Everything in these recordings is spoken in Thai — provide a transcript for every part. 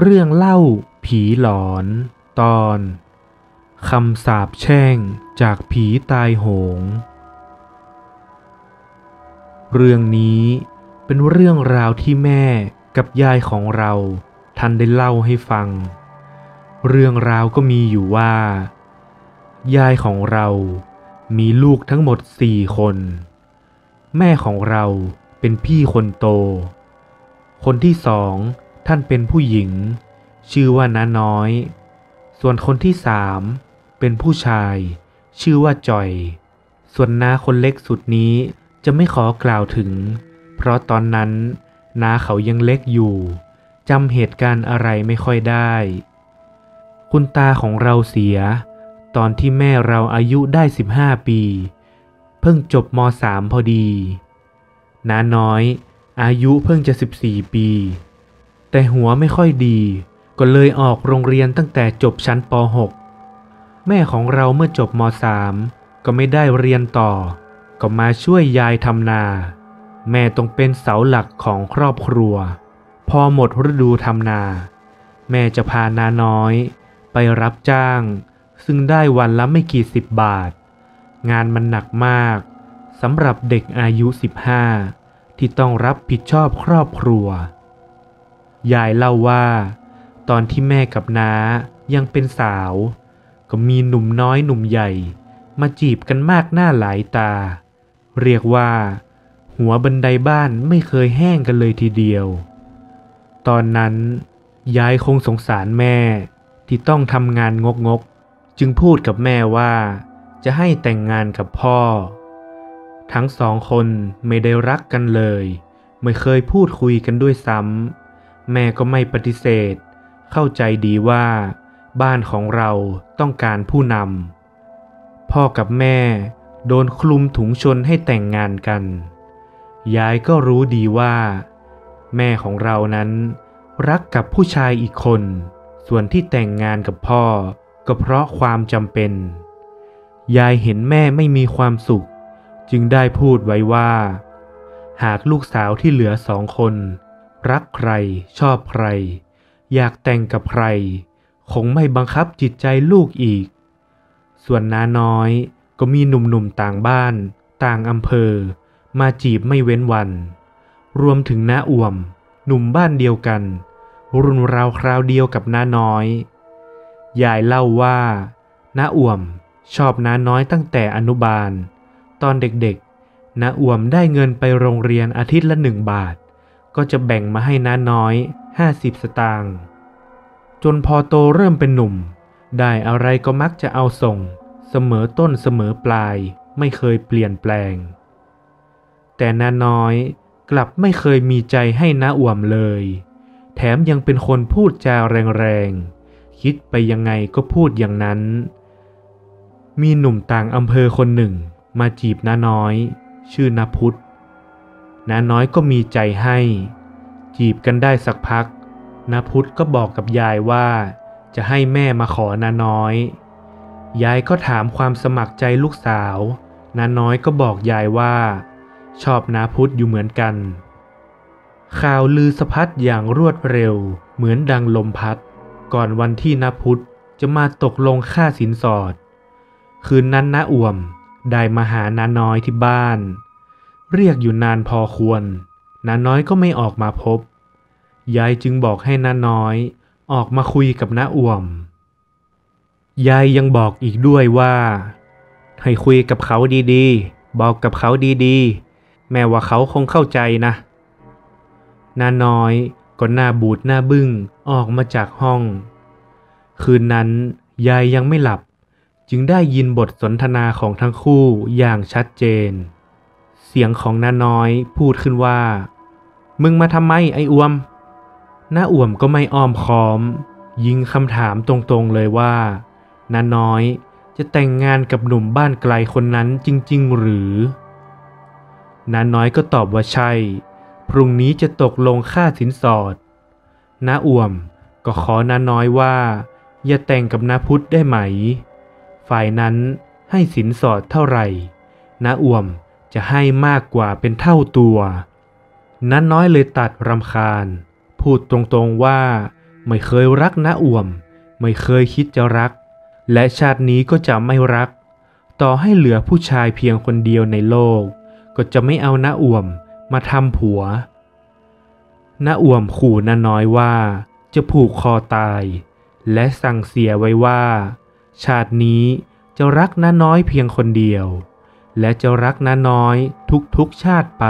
เรื่องเล่าผีหลอน ตอนคำสาปแช่งจากผีตายโหง เรื่องนี้เป็นเรื่องราวที่แม่กับยายของเราท่านได้เล่าให้ฟัง เรื่องราวก็มีอยู่ว่า ยายของเรามีลูกทั้งหมดสี่คน แม่ของเราเป็นพี่คนโต คนที่สอง ท่านเป็นผู้หญิง ชื่อว่าน้าน้อย ส่วนคนที่สามเป็นผู้ชาย ชื่อว่าจอย ส่วนน้าคนเล็กสุดนี้จะไม่ขอกล่าวถึง เพราะตอนนั้นน้าเขายังเล็กอยู่จำเหตุการณ์อะไรไม่ค่อยได้ คุณตาของเราเสีย ตอนที่แม่เราอายุได้ 15 ปี เพิ่งจบม .3 พอดี น้าน้อย อายุเพิ่งจะ 14 ปี แต่หัวไม่ค่อยดี ก็เลยออกโรงเรียนตั้งแต่จบชั้นป .6 แม่ของเราเมื่อจบม .3 ก็ไม่ได้เรียนต่อ ก็มาช่วยยายทำนา แม่ต้องเป็นเสาหลักของครอบครัว พอหมดฤดูทำนา แม่จะพานาน้อย ไปรับจ้าง ซึ่งได้วันละไม่กี่สิบบาท งานมันหนักมากสำหรับเด็กอายุ 15 ที่ต้องรับผิดชอบครอบครัว ยายเล่าว่า ตอนที่แม่กับน้ายังเป็นสาว ก็มีหนุ่มน้อยหนุ่มใหญ่ มาจีบกันมากหน้าหลายตา เรียกว่า หัวบันไดบ้านไม่เคยแห้งกันเลยทีเดียว ตอนนั้นยายคงสงสารแม่ที่ต้องทำงานงกงกๆจึงพูดกับแม่ว่าจะให้แต่งงานกับพ่อ ทั้งสองคนไม่ได้รักกันเลย ไม่เคยพูดคุยกันด้วยซ้ำ แม่ก็ไม่ปฏิเสธ เข้าใจดีว่า บ้านของเราต้องการผู้นำพ่อกับแม่โดนคลุมถุงชนให้แต่งงานกัน ยายก็รู้ดีว่า แม่ของเรานั้น รักกับผู้ชายอีกคน ส่วนที่แต่งงานกับพ่อก็เพราะความจำเป็น ยายเห็นแม่ไม่มีความสุข จึงได้พูดไว้ว่า หากลูกสาวที่เหลือสองคน รักใคร ชอบใคร อยากแต่งกับใคร คงไม่บังคับจิตใจลูกอีก ส่วนน้าน้อยก็มีหนุ่มๆต่างบ้าน ต่างอำเภอ มาจีบไม่เว้นวัน รวมถึงน้าอ่วม หนุ่มบ้านเดียวกัน รุ่นราวคราวเดียวกับน้าน้อย ยายเล่าว่าน้าอ่วมชอบน้าน้อยตั้งแต่อนุบาล ตอนเด็กๆน้าอ่วมได้เงินไปโรงเรียนอาทิตย์ละหนึ่งบาท ก็จะแบ่งมาให้น้าน้อย 50 สตางค์จนพอโตเริ่มเป็นหนุ่ม ได้อะไรก็มักจะเอาส่ง เสมอต้นเสมอปลายไม่เคยเปลี่ยนแปลง แต่น้าน้อยกลับไม่เคยมีใจให้น้าอ่วมเลย แถมยังเป็นคนพูดจาแรงๆ คิดไปยังไงก็พูดอย่างนั้น มีหนุ่มต่างอำเภอคนหนึ่ง มาจีบน้าน้อย ชื่อนาพุทธ น้าน้อยก็มีใจให้ จีบกันได้สักพักนาพุทธก็บอกกับยายว่า จะให้แม่มาขอนาน้อย ยายก็ถามความสมัครใจลูกสาวนาน้อยก็บอกยายว่า ชอบนาพุทธอยู่เหมือนกัน ข่าวลือสะพัดอย่างรวดเร็ว เหมือนดังลมพัด ก่อนวันที่นาพุทธจะมาตกลงค่าสินสอด คืนนั้นน้าอ่วมได้มาหาน้าน้อยที่บ้าน เรียกอยู่นานพอควรน้าน้อยก็ไม่ออกมาพบ ยายจึงบอกให้น้าน้อย ออกมาคุยกับน้าอ่วม ยายยังบอกอีกด้วยว่า ให้คุยกับเขาดีๆ บอกกับเขาดีๆ แม้ว่าเขาคงเข้าใจนะน้าน้อยก็หน้าบูดหน้าบึ้งออกมาจากห้อง คืนนั้นยายยังไม่หลับ จึงได้ยินบทสนทนาของทั้งคู่อย่างชัดเจน สียงของน้าน้อยพูดขึ้นว่า มึงมาทำไมไอ้อวมน้าอ่วมก็ไม่อ้อมค้อม ยิงคำถามตรงๆเลยว่าน้าน้อยจะแต่งงานกับหนุ่มบ้านไกลคนนั้นจริง ๆ หรือน้าน้อยก็ตอบว่าใช่ พรุ่งนี้จะตกลงค่าสินสอดน้าอ่วมก็ขอน้าน้อยว่า อย่าแต่งกับน้าพุทธได้ไหม ฝ่ายนั้นให้สินสอดเท่าไหร่น้าอ่วม จะให้มากกว่าเป็นเท่าตัวน้าน้อยเลยตัดรำคาญ พูดตรงๆว่า ไม่เคยรักน้าอ่วม ไม่เคยคิดจะรัก และชาตินี้ก็จะไม่รัก ต่อให้เหลือผู้ชายเพียงคนเดียวในโลก ก็จะไม่เอาน้าอ่วมมาทำผัวน้าอ่วมขู่น้าน้อยว่า จะผูกคอตาย และสั่งเสียไว้ว่า ชาตินี้จะรักน้าน้อยเพียงคนเดียว และจะรักน้าน้อยทุกๆชาติไป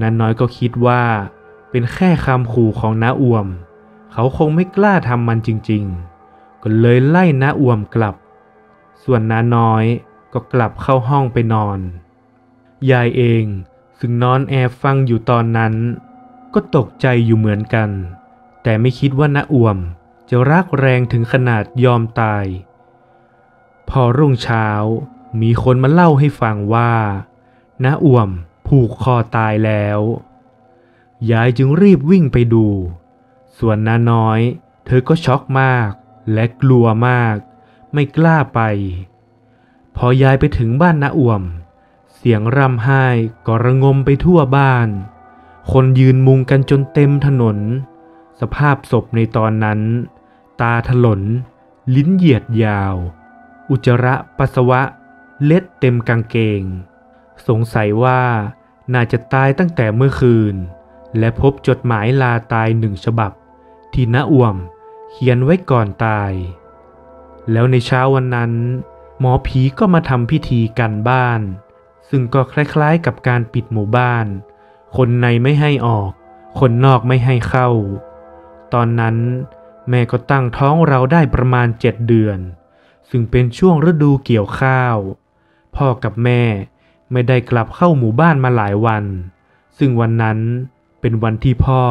น้าน้อยก็คิดว่า เป็นแค่คำขู่ของน้าอ่วม เขาคงไม่กล้าทำมันจริง ๆ ก็เลยไล่น้าอ่วมกลับ ส่วนน้าน้อยก็กลับเข้าห้องไปนอน ยายเองซึ่งนอนแอบฟังอยู่ตอนนั้น ก็ตกใจอยู่เหมือนกัน แต่ไม่คิดว่าน้าอ่วมจะรักแรงถึงขนาดยอมตาย พอรุ่งเช้า มีคนมาเล่าให้ฟังว่าน้าอ่วมผูกคอตายแล้ว ยายจึงรีบวิ่งไปดู ส่วนน้าน้อย เธอก็ช็อกมาก และกลัวมาก ไม่กล้าไป พอยายไปถึงบ้านน้าอ่วม เสียงร่ำไห้ก็ระงมไปทั่วบ้าน คนยืนมุงกันจนเต็มถนน สภาพศพในตอนนั้น ตาถลน ลิ้นเหยียดยาว อุจระปัสสาวะ เล็ดเต็มกางเกง สงสัยว่าน่าจะตายตั้งแต่เมื่อคืน และพบจดหมายลาตายหนึ่งฉบับ ที่น้าอ่วมเขียนไว้ก่อนตาย แล้วในเช้าวันนั้น หมอผีก็มาทำพิธีกันบ้าน ซึ่งก็คล้ายๆกับการปิดหมู่บ้าน คนในไม่ให้ออก คนนอกไม่ให้เข้า ตอนนั้นแม่ก็ตั้งท้องเราได้ประมาณเจ็ดเดือน ซึ่งเป็นช่วงฤดูเกี่ยวข้าว พ่อกับแม่ไม่ได้กลับเข้าหมู่บ้านมาหลายวัน ซึ่งวันนั้นเป็นวันที่พ่อ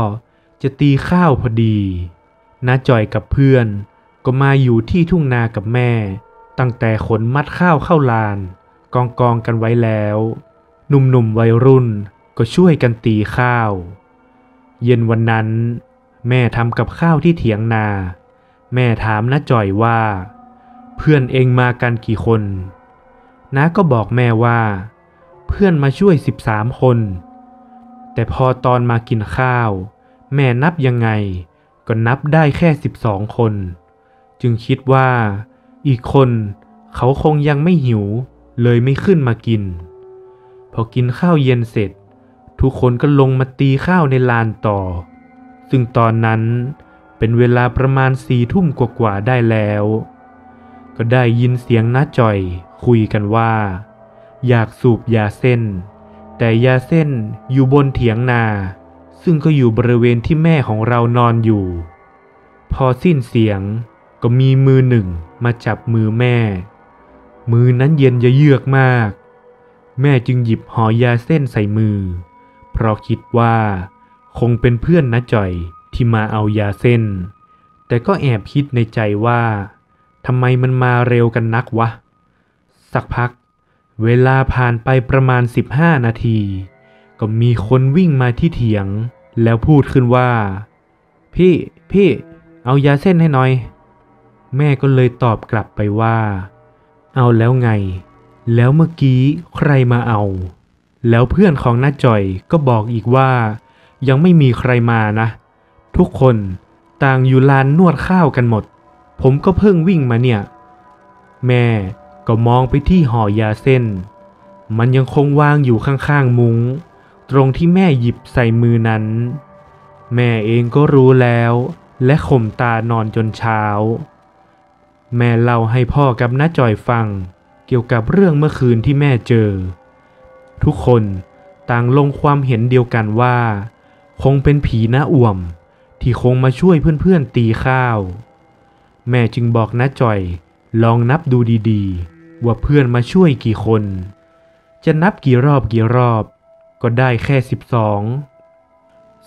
จะตีข้าวพอดีน้าจ่อยกับเพื่อนก็มาอยู่ที่ทุ่งนากับแม่ ตั้งแต่ขนมัดข้าวเข้าลาน กองกองกันไว้แล้ว หนุ่มๆวัยรุ่นก็ช่วยกันตีข้าว เย็นวันนั้น แม่ทำกับข้าวที่เถียงนา แม่ถามน้าจ่อยว่า เพื่อนเองมากันกี่คน น้าก็บอกแม่ว่า เพื่อนมาช่วยสิบสามคน แต่พอตอนมากินข้าว แม่นับยังไง ก็นับได้แค่สิบสองคน จึงคิดว่า อีกคนเขาคงยังไม่หิว เลยไม่ขึ้นมากิน พอกินข้าวเย็นเสร็จ ทุกคนก็ลงมาตีข้าวในลานต่อ ซึ่งตอนนั้นเป็นเวลาประมาณสี่ทุ่มกว่าๆได้แล้ว ก็ได้ยินเสียงน้าจ่อย คุยกันว่า อยากสูบยาเส้น แต่ยาเส้นอยู่บนเถียงนา ซึ่งก็อยู่บริเวณที่แม่ของเรานอนอยู่ พอสิ้นเสียงก็มีมือหนึ่งมาจับมือแม่ มือนั้นเย็นเยือกมาก แม่จึงหยิบห่อยาเส้นใส่มือ เพราะคิดว่าคงเป็นเพื่อนนะจ่อยที่มาเอายาเส้น แต่ก็แอบคิดในใจว่าทำไมมันมาเร็วกันนักวะ สักพัก เวลาผ่านไปประมาณ 15 นาที ก็มีคนวิ่งมาที่เถียง แล้วพูดขึ้นว่า พี่พี่ เอายาเส้นให้หน่อย แม่ก็เลยตอบกลับไปว่า เอาแล้วไง แล้วเมื่อกี้ใครมาเอา แล้วเพื่อนของน้าจ่อยก็บอกอีกว่า ยังไม่มีใครมานะ ทุกคนต่างอยู่ลานนวดข้าวกันหมด ผมก็เพิ่งวิ่งมาเนี่ย แม่ ก็มองไปที่ห่อยาเส้น มันยังคงวางอยู่ข้างๆมุง้ง ตรงที่แม่หยิบใส่มือนั้น แม่เองก็รู้แล้ว และข่มตานอนจนเช้า แม่เล่าให้พ่อกับน้าจอยฟัง เกี่ยวกับเรื่องเมื่อคืนที่แม่เจอ ทุกคนต่างลงความเห็นเดียวกันว่า คงเป็นผีน้าอ่วม ที่คงมาช่วยเพื่อนๆตีข้าว แม่จึงบอกน้าจอย ลองนับดูดีๆ ว่าเพื่อนมาช่วยกี่คน จะนับกี่รอบกี่รอบก็ได้แค่สิบสอง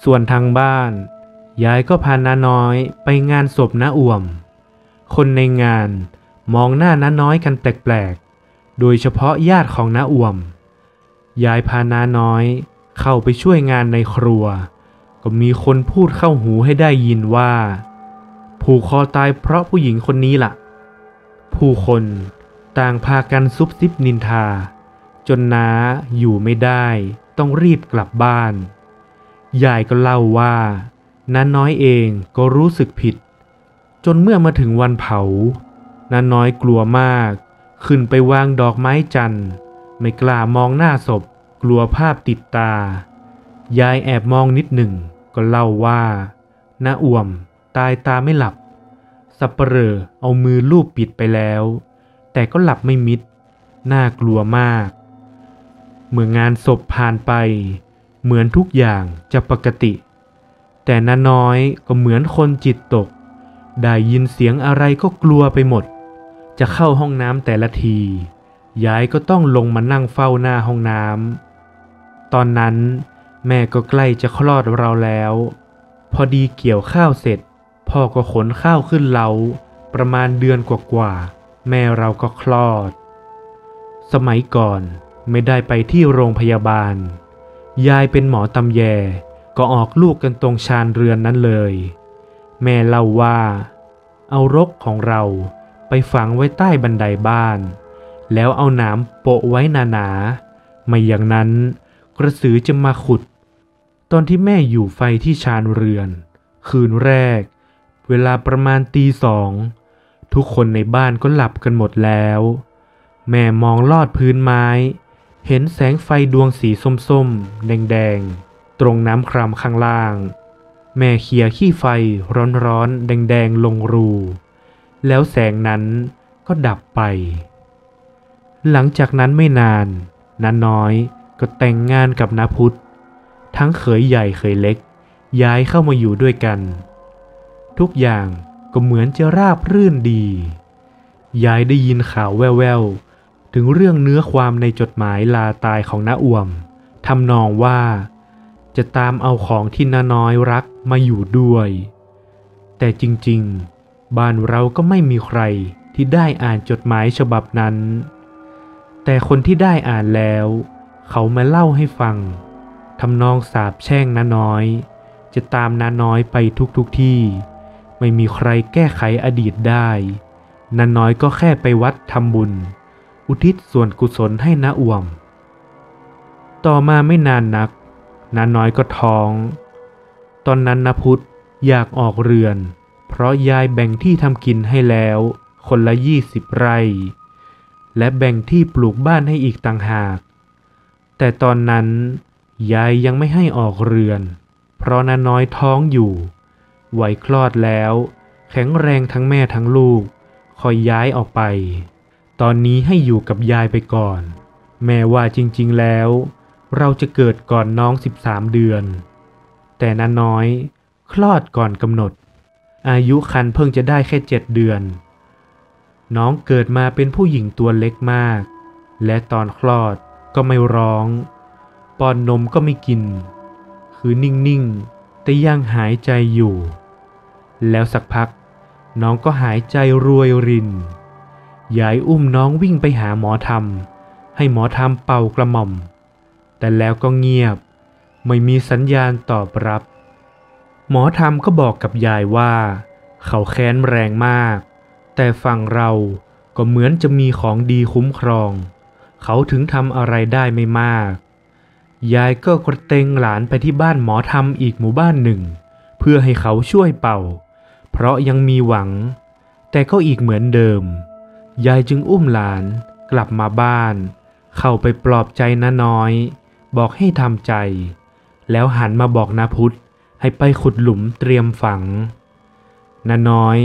ส่วนทางบ้าน ยายก็พาน้าน้อยไปงานศพน้าอ่วม คนในงานมองหน้าน้าน้อยกันแปลกๆ โดยเฉพาะญาติของน้าอ่วม ยายพาน้าน้อยเข้าไปช่วยงานในครัว ก็มีคนพูดเข้าหูให้ได้ยินว่า ผูกคอตายเพราะผู้หญิงคนนี้ละ่ะ ผู้คนต่างพากันซุบซิบนินทา จนน้าอยู่ไม่ได้ต้องรีบกลับบ้าน ยายก็เล่าว่าน้าน้อยเองก็รู้สึกผิด จนเมื่อมาถึงวันเผาน้าน้อยกลัวมาก ขึ้นไปวางดอกไม้จันทร์ ไม่กล้ามองหน้าศพ กลัวภาพติดตา ยายแอบมองนิดหนึ่ง ก็เล่าว่าน้าอ่วมตายตาไม่หลับ สับเปลอเอามือลูบปิดไปแล้ว แต่ก็หลับไม่มิด น่ากลัวมาก เมื่องานศพผ่านไป เหมือนทุกอย่างจะปกติ แต่น้าน้อยก็เหมือนคนจิตตก ได้ยินเสียงอะไรก็กลัวไปหมด จะเข้าห้องน้ำแต่ละที ยายก็ต้องลงมานั่งเฝ้าหน้าห้องน้ำ ตอนนั้นแม่ก็ใกล้จะคลอดเราแล้ว พอดีเกี่ยวข้าวเสร็จ พ่อก็ขนข้าวขึ้นเล้าประมาณเดือนกว่าๆแม่เราก็คลอด สมัยก่อนไม่ได้ไปที่โรงพยาบาล ยายเป็นหมอตำแยก็ออกลูกกันตรงชานเรือนนั้นเลย แม่เล่าว่า เอารกของเราไปฝังไว้ใต้บันไดบ้าน แล้วเอาหนามโปะไว้หนาๆไม่อย่างนั้นกระสือจะมาขุด ตอนที่แม่อยู่ไฟที่ชานเรือน คืนแรก เวลาประมาณตีสอง ทุกคนในบ้านก็หลับกันหมดแล้ว แม่มองลอดพื้นไม้ เห็นแสงไฟดวงสีส้มๆ แดงๆ ตรงน้ำครามข้างล่าง แม่เขี่ยขี้ไฟร้อนๆ แดงๆ ลงรู แล้วแสงนั้นก็ดับไป หลังจากนั้นไม่นานน้าน้อยก็แต่งงานกับนาพุทธ ทั้งเขยใหญ่เขยเล็ก ย้ายเข้ามาอยู่ด้วยกัน ทุกอย่างก็เหมือนจะราบรื่นดี ยายได้ยินข่าวแว่วๆ ถึงเรื่องเนื้อความในจดหมายลาตายของน้าอ่วมทำนองว่า จะตามเอาของที่น้าน้อยรักมาอยู่ด้วย แต่จริงๆ บ้านเราก็ไม่มีใครที่ได้อ่านจดหมายฉบับนั้น แต่คนที่ได้อ่านแล้ว เขามาเล่าให้ฟังทำนองสาบแช่งน้าน้อย จะตามน้าน้อยไปทุกๆทที่ ไม่มีใครแก้ไขอดีตได้น้าน้อยก็แค่ไปวัดทำบุญ อุทิศส่วนกุศลให้น้าอ่วม ต่อมาไม่นานนักน้าน้อยก็ท้อง ตอนนั้นนาพุทธอยากออกเรือน เพราะยายแบ่งที่ทำกินให้แล้ว คนละยี่สิบไร่ และแบ่งที่ปลูกบ้านให้อีกต่างหาก แต่ตอนนั้นยายยังไม่ให้ออกเรือน เพราะนาน้อยท้องอยู่ ไหวคลอดแล้ว แข็งแรงทั้งแม่ทั้งลูก คอยย้ายออกไป ตอนนี้ให้อยู่กับยายไปก่อน แม่ว่าจริงๆแล้ว เราจะเกิดก่อนน้อง 13 เดือน แต่น้าน้อย คลอดก่อนกำหนด อายุคันเพิ่งจะได้แค่เจ็ดเดือน น้องเกิดมาเป็นผู้หญิงตัวเล็กมาก และตอนคลอดก็ไม่ร้อง ป้อนนมก็ไม่กิน คือนิ่ง ๆ แต่ยังหายใจอยู่ แล้วสักพัก น้องก็หายใจรวยริน ยายอุ้มน้องวิ่งไปหาหมอธรรม ให้หมอธรรมเป่ากระหม่อม แต่แล้วก็เงียบ ไม่มีสัญญาณตอบรับ หมอธรรมก็บอกกับยายว่า เขาแค้นแรงมาก แต่ฝั่งเราก็เหมือนจะมีของดีคุ้มครอง เขาถึงทำอะไรได้ไม่มาก ยายก็กระเตงหลานไปที่บ้านหมอธรรมอีกหมู่บ้านหนึ่ง เพื่อให้เขาช่วยเป่า เพราะยังมีหวัง แต่ก็อีกเหมือนเดิม ยายจึงอุ้มหลานกลับมาบ้าน เข้าไปปลอบใจน้าน้อย บอกให้ทำใจ แล้วหันมาบอกนาพุธให้ไปขุดหลุมเตรียมฝังน้าน้อย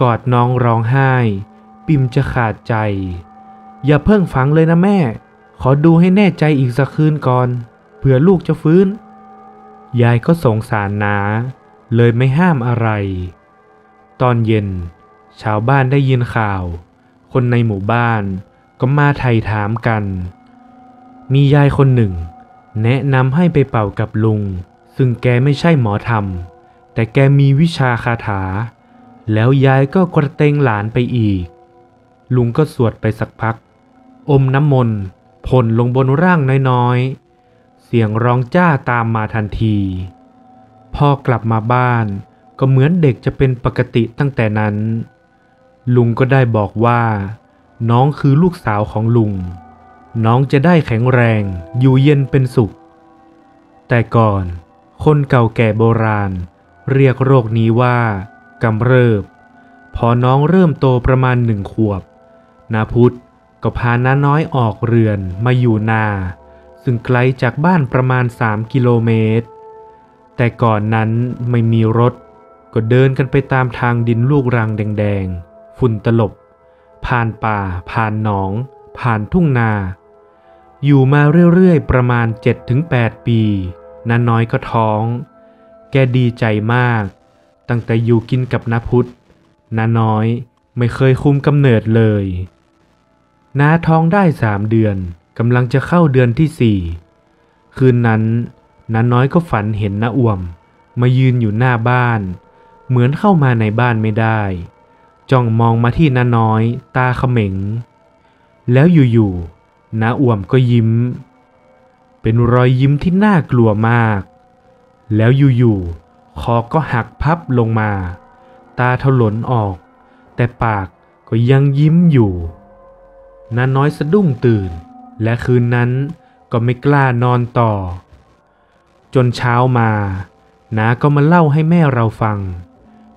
กอดน้องร้องไห้ ปิมจะขาดใจ อย่าเพิ่งฝังเลยนะแม่ ขอดูให้แน่ใจอีกสักคืนก่อนเผื่อลูกจะฟื้น ยายก็สงสารนา เลยไม่ห้ามอะไร ตอนเย็น ชาวบ้านได้ยินข่าว คนในหมู่บ้านก็มาไถ่ถามกัน มียายคนหนึ่ง แนะนำให้ไปเป่ากับลุง ซึ่งแกไม่ใช่หมอธรรม แต่แกมีวิชาคาถา แล้วยายก็กระเตงหลานไปอีก ลุงก็สวดไปสักพัก อมน้ำมนต์พ่นลงบนร่างน้อยๆ เสียงร้องจ้าตามมาทันทีพอกลับมาบ้าน ก็เหมือนเด็กจะเป็นปกติตั้งแต่นั้น ลุงก็ได้บอกว่า น้องคือลูกสาวของลุง น้องจะได้แข็งแรง อยู่เย็นเป็นสุข แต่ก่อนคนเก่าแก่โบราณ เรียกโรคนี้ว่ากำเริบ พอน้องเริ่มโตประมาณหนึ่งขวบ นาพุทธก็พาน้าน้อยออกเรือนมาอยู่นา ซึ่งไกลจากบ้านประมาณ 3 กิโลเมตร แต่ก่อนนั้นไม่มีรถ ก็เดินกันไปตามทางดินลูกรังแดงๆ ฝุ่นตลบ ผ่านป่า ผ่านหนอง ผ่านทุ่งนา อยู่มาเรื่อยๆ ประมาณ 7-8 ปีน้าน้อยก็ท้อง แกดีใจมาก ตั้งแต่อยู่กินกับนาพุทธน้าน้อยไม่เคยคุมกำเนิดเลยน้าท้องได้สามเดือนกำลังจะเข้าเดือนที่สี่คืนนั้นน้าน้อยก็ฝันเห็นน้าอ่วม มายืนอยู่หน้าบ้าน เหมือนเข้ามาในบ้านไม่ได้ จ้องมองมาที่น้าน้อย ตาเขม็ง แล้วอยู่ๆน้าอ่วมก็ยิ้ม เป็นรอยยิ้มที่น่ากลัวมาก แล้วอยู่ๆคอก็หักพับลงมา ตาถลนออก แต่ปากก็ยังยิ้มอยู่น้าน้อยสะดุ้งตื่น และคืนนั้นก็ไม่กล้านอนต่อ จนเช้ามาน้าก็มาเล่าให้แม่เราฟัง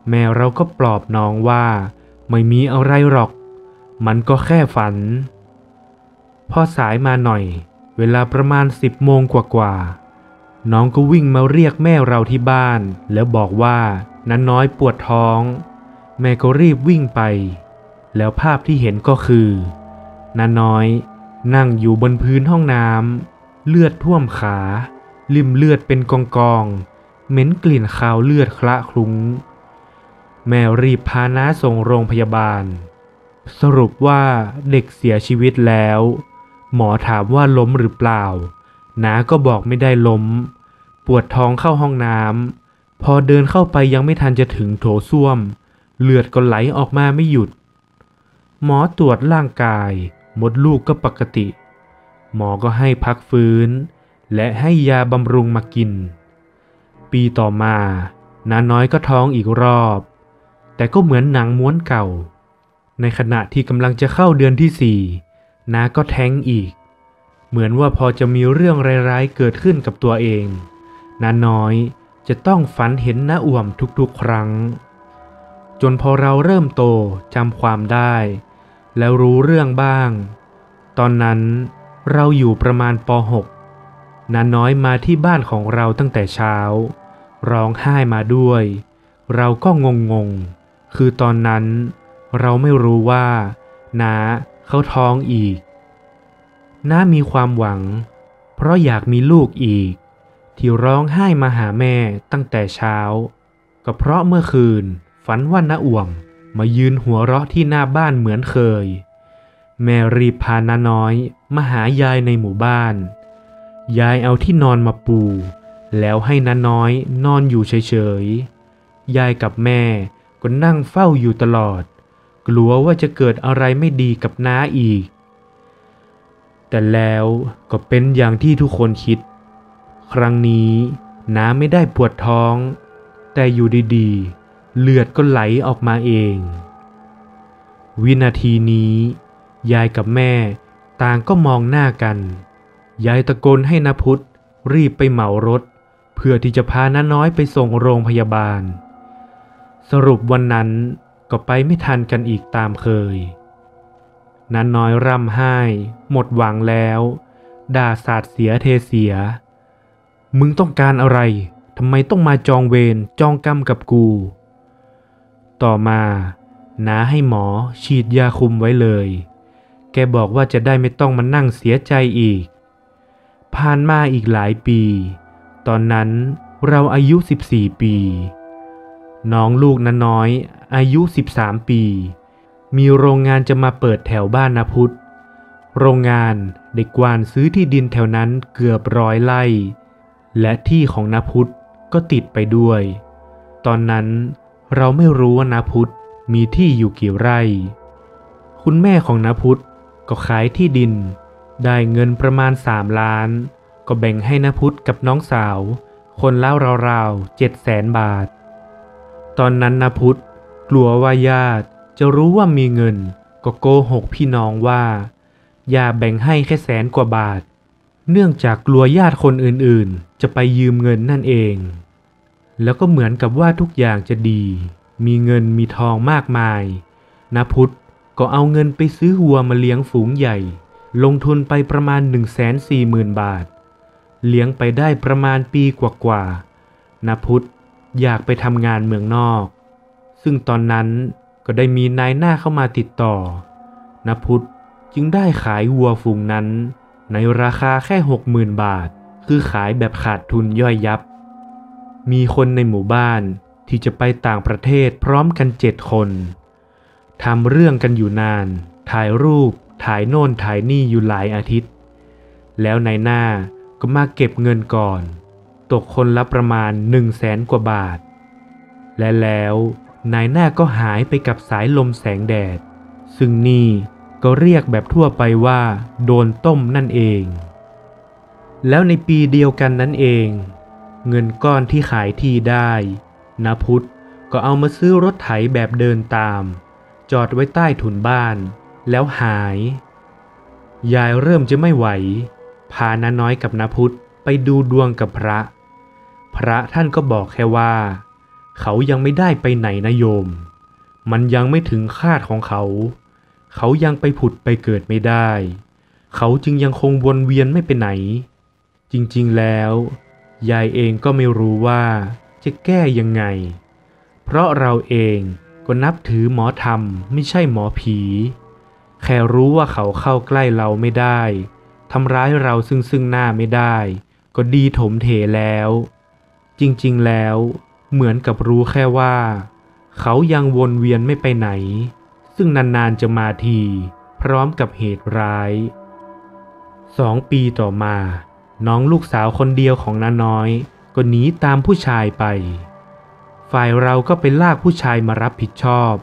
แม่เราก็ปลอบน้องว่า ไม่มีอะไรหรอก มันก็แค่ฝัน พอสายมาหน่อย เวลาประมาณสิบโมงกว่าๆน้องก็วิ่งมาเรียกแม่เราที่บ้าน แล้วบอกว่าน้าน้อยปวดท้อง แม่ก็รีบวิ่งไป แล้วภาพที่เห็นก็คือน้าน้อย นั่งอยู่บนพื้นห้องน้ำเลือดท่วมขาริมเลือดเป็นกองกองเหม็นกลิ่นคาวเลือดคละคลุ้ง แม่รีบพาน้าส่งโรงพยาบาล สรุปว่าเด็กเสียชีวิตแล้ว หมอถามว่าล้มหรือเปล่าน้าก็บอกไม่ได้ล้ม ปวดท้องเข้าห้องน้ำพอเดินเข้าไปยังไม่ทันจะถึงโถส้วม เลือดก็ไหลออกมาไม่หยุด หมอตรวจร่างกาย มดลูกก็ปกติ หมอก็ให้พักฟื้น และให้ยาบำรุงมากิน ปีต่อมาน้าน้อยก็ท้องอีกรอบ แต่ก็เหมือนหนังม้วนเก่า ในขณะที่กำลังจะเข้าเดือนที่สี่น้าก็แท้งอีก เหมือนว่าพอจะมีเรื่องร้ายๆเกิดขึ้นกับตัวเองน้าน้อยจะต้องฝันเห็นน้าอ่วมทุกๆครั้ง จนพอเราเริ่มโตจำความได้ แล้วรู้เรื่องบ้าง ตอนนั้นเราอยู่ประมาณป .6 นาน้อยมาที่บ้านของเราตั้งแต่เช้า ร้องไห้มาด้วย เราก็งงง คือตอนนั้นเราไม่รู้ว่าน้าเขาท้องอีก น้ามีความหวัง เพราะอยากมีลูกอีก ที่ร้องไห้มาหาแม่ตั้งแต่เช้า ก็เพราะเมื่อคืนฝันว่าน้าอ่วมมายืนหัวเราะที่หน้าบ้านเหมือนเคย แม่รีบพาน้าน้อยมาหายายในหมู่บ้าน ยายเอาที่นอนมาปู แล้วให้น้าน้อยนอนอยู่เฉยๆ ยายกับแม่ ก็นั่งเฝ้าอยู่ตลอด กลัวว่าจะเกิดอะไรไม่ดีกับน้าอีก แต่แล้วก็เป็นอย่างที่ทุกคนคิด ครั้งนี้น้าไม่ได้ปวดท้อง แต่อยู่ดีๆ เลือดก็ไหลออกมาเอง วินาทีนี้ ยายกับแม่ต่างก็มองหน้ากัน ยายตะโกนให้นพุทธรีบไปเหมารถ เพื่อที่จะพาน้าน้อยไปส่งโรงพยาบาล สรุปวันนั้นก็ไปไม่ทันกันอีกตามเคยน้าน้อยร่ำไห้ หมดหวังแล้ว ด่าสาดเสียเทเสีย มึงต้องการอะไรทำไมต้องมาจองเวรจองกรรมกับกู ต่อมาน้าให้หมอฉีดยาคุมไว้เลย แกบอกว่าจะได้ไม่ต้องมานั่งเสียใจอีก ผ่านมาอีกหลายปี ตอนนั้นเราอายุ 14 ปี น้องลูกน้าน้อย อายุ 13 ปี มีโรงงานจะมาเปิดแถวบ้านนพุทธ โรงงานเด็กวานซื้อที่ดินแถวนั้นเกือบร้อยไร่ และที่ของนพุทธก็ติดไปด้วย ตอนนั้นเราไม่รู้ว่านาพุทธมีที่อยู่กี่ไร่ คุณแม่ของนาพุทธก็ขายที่ดิน ได้เงินประมาณสามล้าน ก็แบ่งให้นาพุทธกับน้องสาว คนเล่าราวๆเจ็ดแสนบาท ตอนนั้นนาพุทธกลัวว่าญาติจะรู้ว่ามีเงิน ก็โกหกพี่น้องว่าอย่าแบ่งให้แค่แสนกว่าบาท เนื่องจากกลัวญาติคนอื่นๆ จะไปยืมเงินนั่นเอง แล้วก็เหมือนกับว่าทุกอย่างจะดี มีเงินมีทองมากมายนาพุทธก็เอาเงินไปซื้อวัวมาเลี้ยงฝูงใหญ่ ลงทุนไปประมาณ 1 4 0 0 0 0 บาท เลี้ยงไปได้ประมาณปีกว่าๆนาพุทธ อยากไปทำงานเมืองนอก ซึ่งตอนนั้นก็ได้มีนายหน้าเข้ามาติดต่อนพุทธจึงได้ขายวัวฝูงนั้น ในราคาแค่หกหมื่นบาท คือขายแบบขาดทุนย่อยยับ มีคนในหมู่บ้านที่จะไปต่างประเทศพร้อมกันเจ็ดคนทำเรื่องกันอยู่นาน ถ่ายรูป ถ่ายโน่นถ่ายนี่อยู่หลายอาทิตย์ แล้วนายหน้าก็มาเก็บเงินก่อน ตกคนละประมาณหนึ่งแสนกว่าบาท และแล้วนายหน้าก็หายไปกับสายลมแสงแดด ซึ่งนี่ก็เรียกแบบทั่วไปว่า โดนต้มนั่นเอง แล้วในปีเดียวกันนั้นเอง เงินก้อนที่ขายที่ได้นาพุทธก็เอามาซื้อรถไถแบบเดินตาม จอดไว้ใต้ถุนบ้าน แล้วหาย ยายเริ่มจะไม่ไหว พาน้าน้อยกับนาพุทธไปดูดวงกับพระ พระท่านก็บอกแค่ว่า เขายังไม่ได้ไปไหนนะโยม มันยังไม่ถึงคาดของเขา เขายังไปผุดไปเกิดไม่ได้ เขาจึงยังคงวนเวียนไม่ไปไหน จริงๆแล้ว ยายเองก็ไม่รู้ว่าจะแก้ยังไง เพราะเราเองก็นับถือหมอธรรมไม่ใช่หมอผี แค่รู้ว่าเขาเข้าใกล้เราไม่ได้ทำร้ายเราซึ่งซึ่งหน้าไม่ได้ ก็ดีถมเทแล้ว จริงๆแล้วเหมือนกับรู้แค่ว่า เขายังวนเวียนไม่ไปไหน ซึ่งนานๆจะมาที พร้อมกับเหตุร้ายสองปีต่อมา น้องลูกสาวคนเดียวของน้าน้อย ก็หนีตามผู้ชายไป ฝ่ายเราก็ไปลากผู้ชายมารับผิดชอบ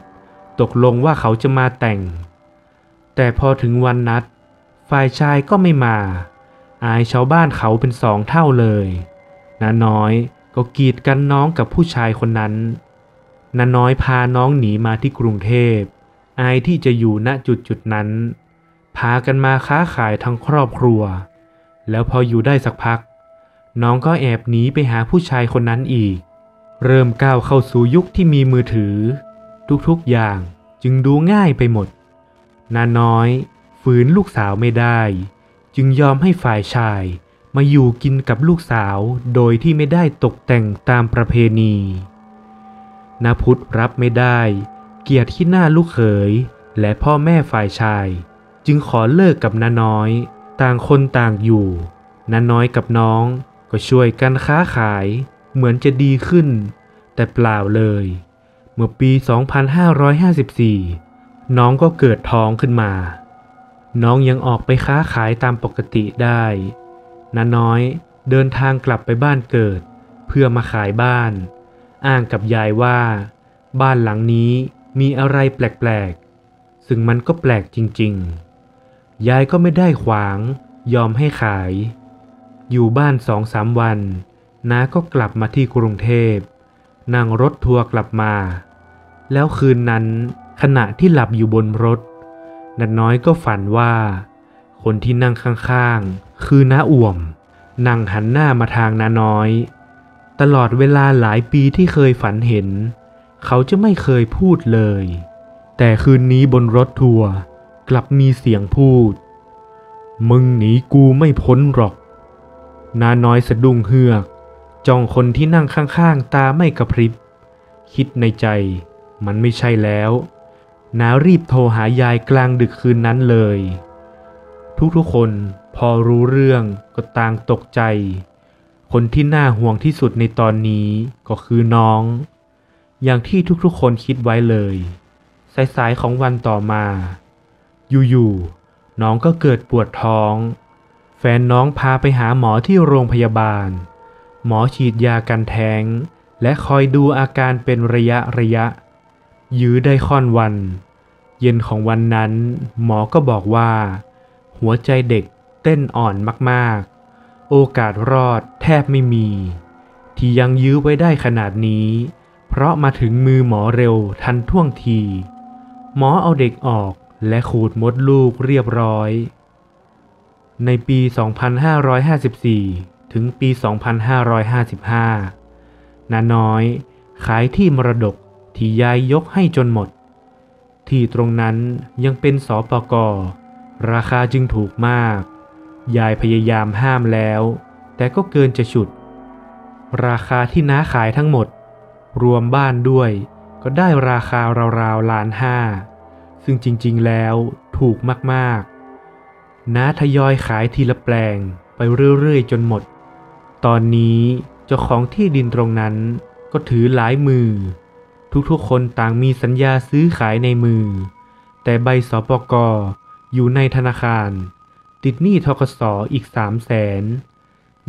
ตกลงว่าเขาจะมาแต่ง แต่พอถึงวันนัด ฝ่ายชายก็ไม่มา อายชาวบ้านเขาเป็นสองเท่าเลยน้าน้อย ก็กีดกันน้องกับผู้ชายคนนั้นน้าน้อยพาน้องหนีมาที่กรุงเทพ อายที่จะอยู่ณจุดจุดนั้น พากันมาค้าขายทั้งครอบครัว แล้วพออยู่ได้สักพัก น้องก็แอบหนีไปหาผู้ชายคนนั้นอีก เริ่มก้าวเข้าสู่ยุคที่มีมือถือ ทุกๆอย่างจึงดูง่ายไปหมดนาน้อยฝืนลูกสาวไม่ได้ จึงยอมให้ฝ่ายชาย มาอยู่กินกับลูกสาวโดยที่ไม่ได้ตกแต่งตามประเพณีนาพุทธรับไม่ได้ เกียรติที่หน้าลูกเขย และพ่อแม่ฝ่ายชาย จึงขอเลิกกับน้าน้อย ต่างคนต่างอยู่น้าน้อยกับน้องก็ช่วยกันค้าขาย เหมือนจะดีขึ้น แต่เปล่าเลย เมื่อปี 2554 น้องก็เกิดท้องขึ้นมา น้องยังออกไปค้าขายตามปกติได้ น้าน้อยเดินทางกลับไปบ้านเกิด เพื่อมาขายบ้าน อ้างกับยายว่า บ้านหลังนี้มีอะไรแปลกๆ ซึ่งมันก็แปลกจริงๆ ยายก็ไม่ได้ขวางยอมให้ขาย อยู่บ้านสองสามวันน้าก็กลับมาที่กรุงเทพนั่งรถทัวร์กลับมา แล้วคืนนั้นขณะที่หลับอยู่บนรถนันน้อยก็ฝันว่า คนที่นั่งข้างๆ คือน้าอ่วม นั่งหันหน้ามาทางน้าน้อย ตลอดเวลาหลายปีที่เคยฝันเห็น เขาจะไม่เคยพูดเลย แต่คืนนี้บนรถทัวร์กลับมีเสียงพูด มึงหนีกูไม่พ้นหรอก นาน้อยสะดุ้งเฮือกจ้องคนที่นั่งข้างๆ ตาไม่กระพริบ คิดในใจ มันไม่ใช่แล้วนารีบโทรหายายกลางดึกคืนนั้นเลย ทุกๆคน พอรู้เรื่องก็ต่างตกใจ คนที่น่าห่วงที่สุดในตอนนี้ก็คือน้อง อย่างที่ทุกๆคนคิดไว้เลย สายๆของวันต่อมา อยู่ๆน้องก็เกิดปวดท้อง แฟนน้องพาไปหาหมอที่โรงพยาบาล หมอฉีดยากันแท้ง และคอยดูอาการเป็นระยะระยะ ยื้อได้ค่อนวัน เย็นของวันนั้น หมอก็บอกว่า หัวใจเด็ก เต้นอ่อนมากๆ โอกาสรอดแทบไม่มี ที่ยังยื้อไว้ได้ขนาดนี้ เพราะมาถึงมือหมอเร็วทันท่วงที หมอเอาเด็กออกและขูดมดลูกเรียบร้อย ในปี 2554 ถึงปี 2555นาน้อย ขายที่มรดกที่ยายยกให้จนหมด ที่ตรงนั้นยังเป็นสอปกราคาจึงถูกมาก ยายพยายามห้ามแล้ว แต่ก็เกินจะฉุด ราคาที่น้าขายทั้งหมด รวมบ้านด้วย ก็ได้ราคาราวๆล้านห้า ซึ่งจริงๆแล้วถูกมากๆ น้าทยอยขายทีละแปลงไปเรื่อยๆ จนหมด ตอนนี้เจ้าของที่ดินตรงนั้นก็ถือหลายมือ ทุกๆคนต่างมีสัญญาซื้อขายในมือ แต่ใบสปกอยู่ในธนาคาร ติดหนี้ทกสออีกสามแสน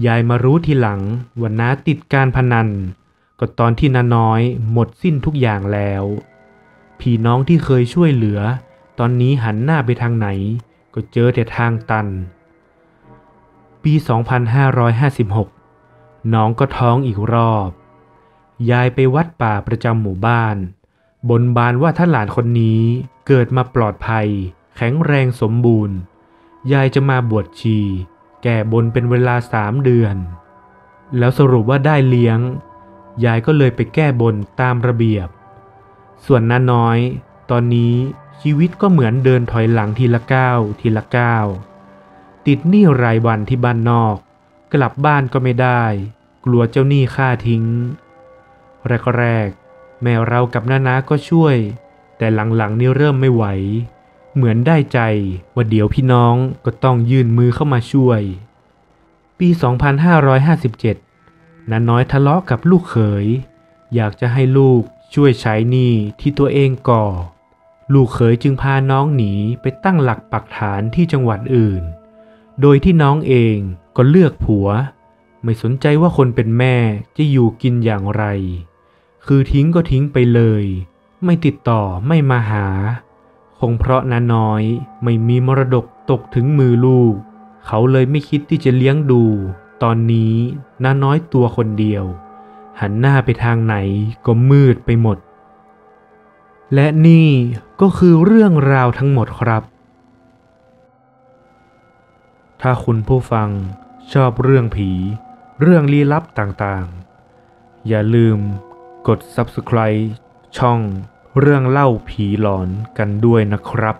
ยายมารู้ทีหลังว่าน้าติดการพนัน ก็ตอนที่น้าน้อยหมดสิ้นทุกอย่างแล้ว พี่น้องที่เคยช่วยเหลือ ตอนนี้หันหน้าไปทางไหน ก็เจอแต่ทางตัน ปี 2556 น้องก็ท้องอีกรอบ ยายไปวัดป่าประจำหมู่บ้าน บนบานว่าถ้าหลานคนนี้เกิดมาปลอดภัย แข็งแรงสมบูรณ์ ยายจะมาบวชชี แก่บนเป็นเวลาสามเดือน แล้วสรุปว่าได้เลี้ยง ยายก็เลยไปแก้บนตามระเบียบ ส่วนน้าน้อย ตอนนี้ชีวิตก็เหมือนเดินถอยหลังทีละก้าวทีละก้าวติดหนี้รายวันที่บ้านนอก กลับบ้านก็ไม่ได้ กลัวเจ้าหนี้ฆ่าทิ้ง แรกๆแม่เรากับน้านาก็ช่วย แต่หลังๆนี่เริ่มไม่ไหว เหมือนได้ใจว่าเดี๋ยวพี่น้องก็ต้องยื่นมือเข้ามาช่วย ปี 2557น้าน้อยทะเลาะกับลูกเขย อยากจะให้ลูกช่วยใช้หนี้ที่ตัวเองก่อ ลูกเขยจึงพาน้องหนีไปตั้งหลักปักฐานที่จังหวัดอื่น โดยที่น้องเองก็เลือกผัว ไม่สนใจว่าคนเป็นแม่จะอยู่กินอย่างไร คือทิ้งก็ทิ้งไปเลย ไม่ติดต่อไม่มาหา คงเพราะน้าน้อยไม่มีมรดกตกถึงมือลูก เขาเลยไม่คิดที่จะเลี้ยงดู ตอนนี้น้าน้อยตัวคนเดียว หันหน้าไปทางไหนก็มืดไปหมด และนี่ก็คือเรื่องราวทั้งหมดครับ ถ้าคุณผู้ฟังชอบเรื่องผี เรื่องลี้ลับต่างๆ อย่าลืมกด subscribe ช่อง เรื่องเล่าผีหลอนกันด้วยนะครับ